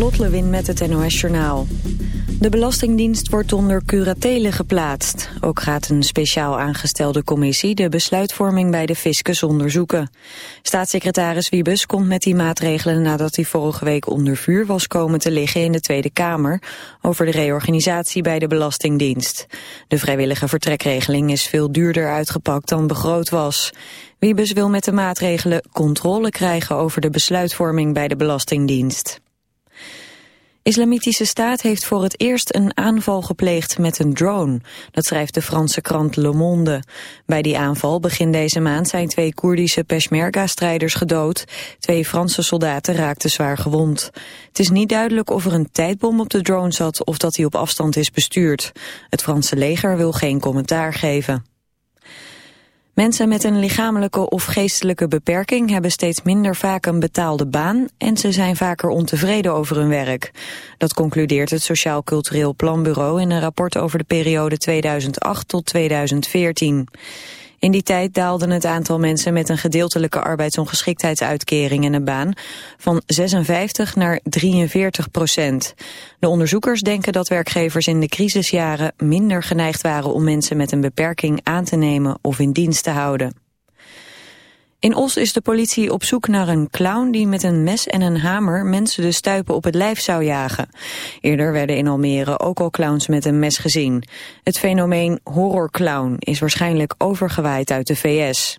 Lot Lewin met het NOS Journaal. De Belastingdienst wordt onder curatele geplaatst. Ook gaat een speciaal aangestelde commissie de besluitvorming bij de fiscus onderzoeken. Staatssecretaris Wiebes komt met die maatregelen nadat hij vorige week onder vuur was komen te liggen in de Tweede Kamer over de reorganisatie bij de Belastingdienst. De vrijwillige vertrekregeling is veel duurder uitgepakt dan begroot was. Wiebes wil met de maatregelen controle krijgen over de besluitvorming bij de Belastingdienst. Islamitische Staat heeft voor het eerst een aanval gepleegd met een drone. Dat schrijft de Franse krant Le Monde. Bij die aanval begin deze maand zijn twee Koerdische Peshmerga-strijders gedood. Twee Franse soldaten raakten zwaar gewond. Het is niet duidelijk of er een tijdbom op de drone zat of dat hij op afstand is bestuurd. Het Franse leger wil geen commentaar geven. Mensen met een lichamelijke of geestelijke beperking hebben steeds minder vaak een betaalde baan en ze zijn vaker ontevreden over hun werk. Dat concludeert het Sociaal Cultureel Planbureau in een rapport over de periode 2008 tot 2014. In die tijd daalde het aantal mensen met een gedeeltelijke arbeidsongeschiktheidsuitkering en een baan van 56 naar 43 procent. De onderzoekers denken dat werkgevers in de crisisjaren minder geneigd waren om mensen met een beperking aan te nemen of in dienst te houden. In Os is de politie op zoek naar een clown die met een mes en een hamer mensen de stuipen op het lijf zou jagen. Eerder werden in Almere ook al clowns met een mes gezien. Het fenomeen horrorclown is waarschijnlijk overgewaaid uit de VS.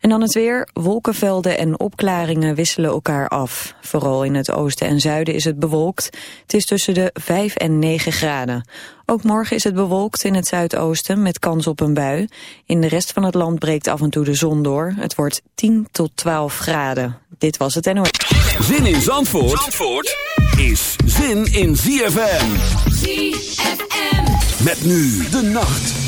En dan het weer. Wolkenvelden en opklaringen wisselen elkaar af. Vooral in het oosten en zuiden is het bewolkt. Het is tussen de 5 en 9 graden. Ook morgen is het bewolkt in het zuidoosten met kans op een bui. In de rest van het land breekt af en toe de zon door. Het wordt 10 tot 12 graden. Dit was het NOS. Zin in Zandvoort, Zandvoort is zin in ZFM. ZFM. Met nu de nacht.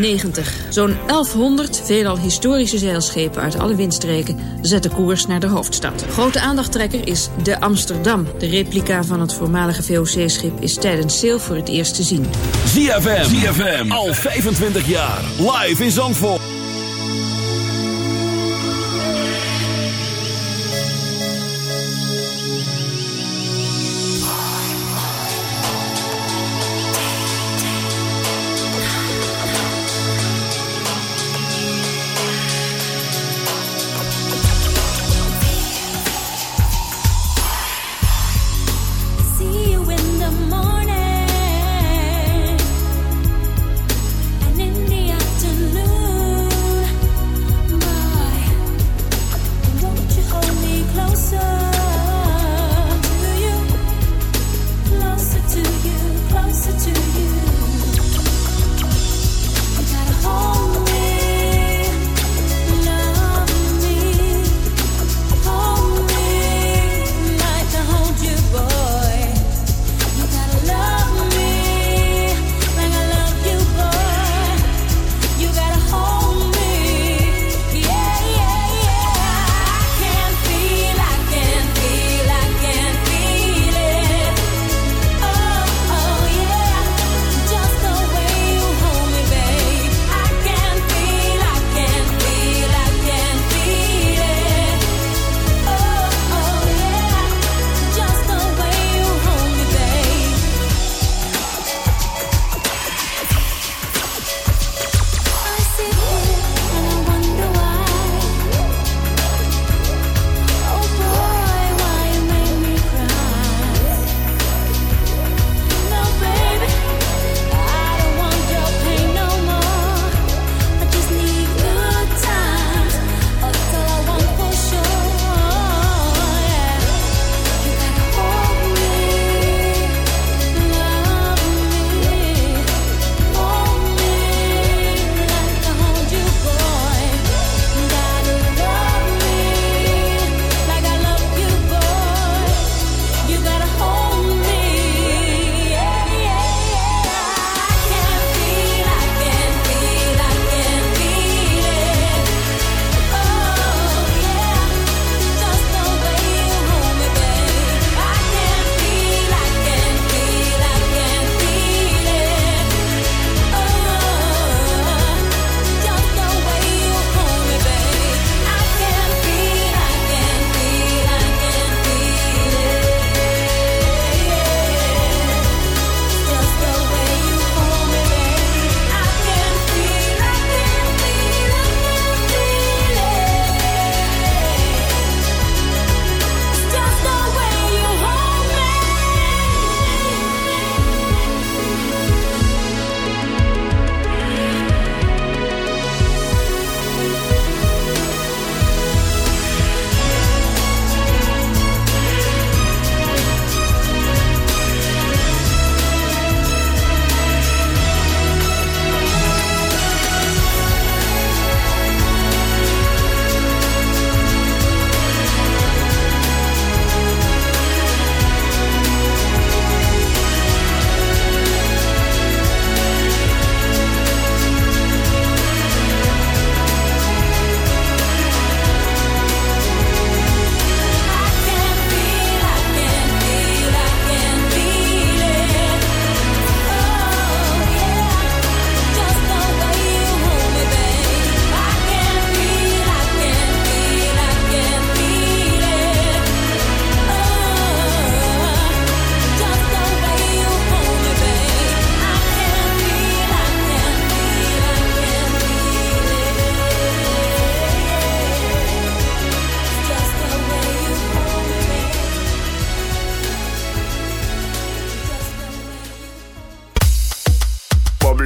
90. Zo'n 1100 veelal historische zeilschepen uit alle windstreken zetten koers naar de hoofdstad. Grote aandachttrekker is de Amsterdam. De replica van het voormalige VOC-schip is tijdens Sail voor het eerst te zien. ZFM. ZFM. Al 25 jaar. Live in Zandvoort.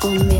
conmigo.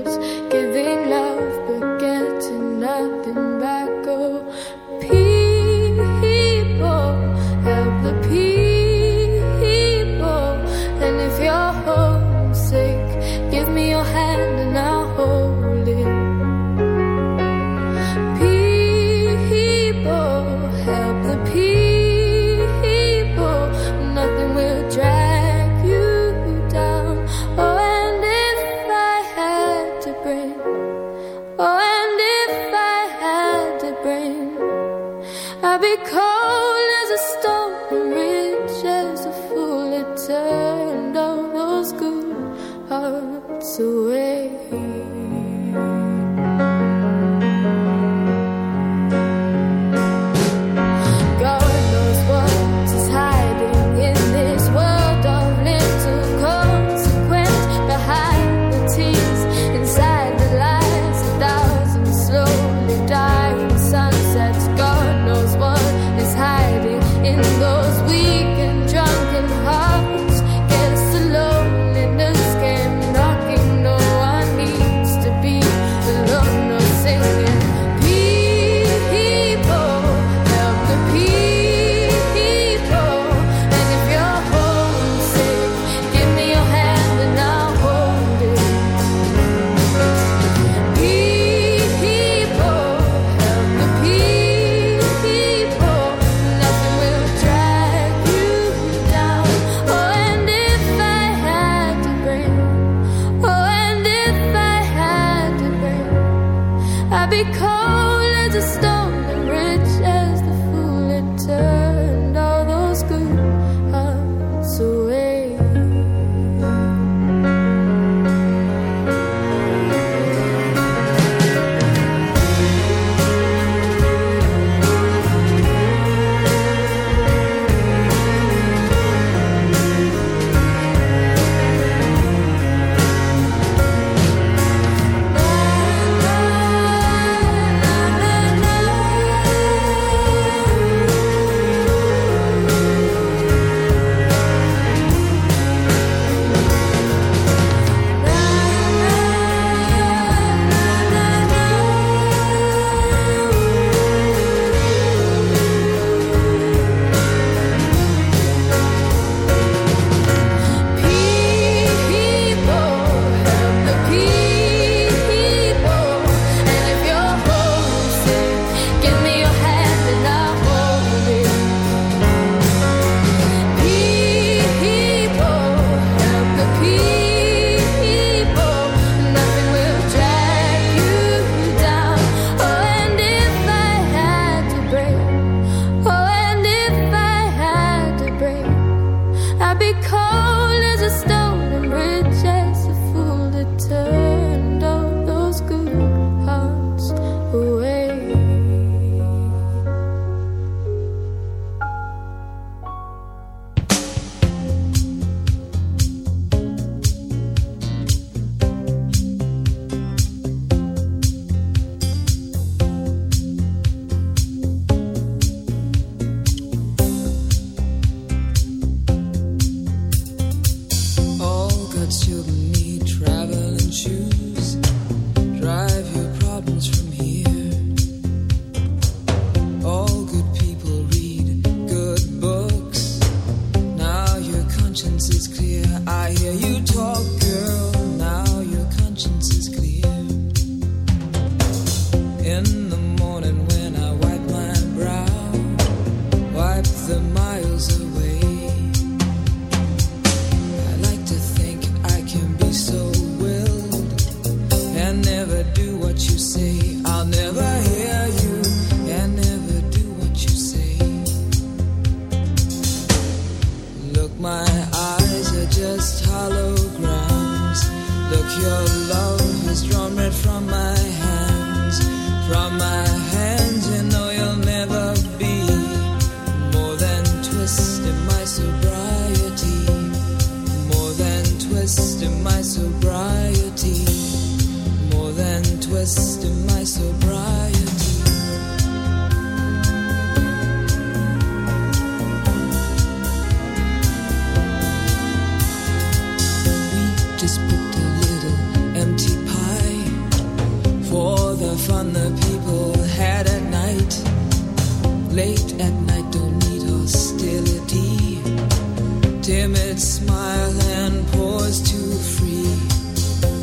timid smile and pause to free.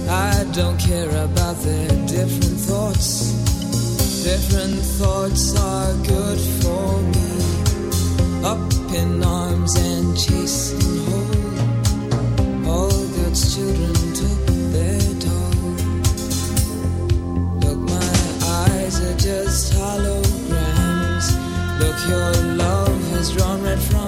I don't care about their different thoughts. Different thoughts are good for me. Up in arms and chasing home. All God's children took their toll. Look, my eyes are just holograms. Look, your love has drawn red right from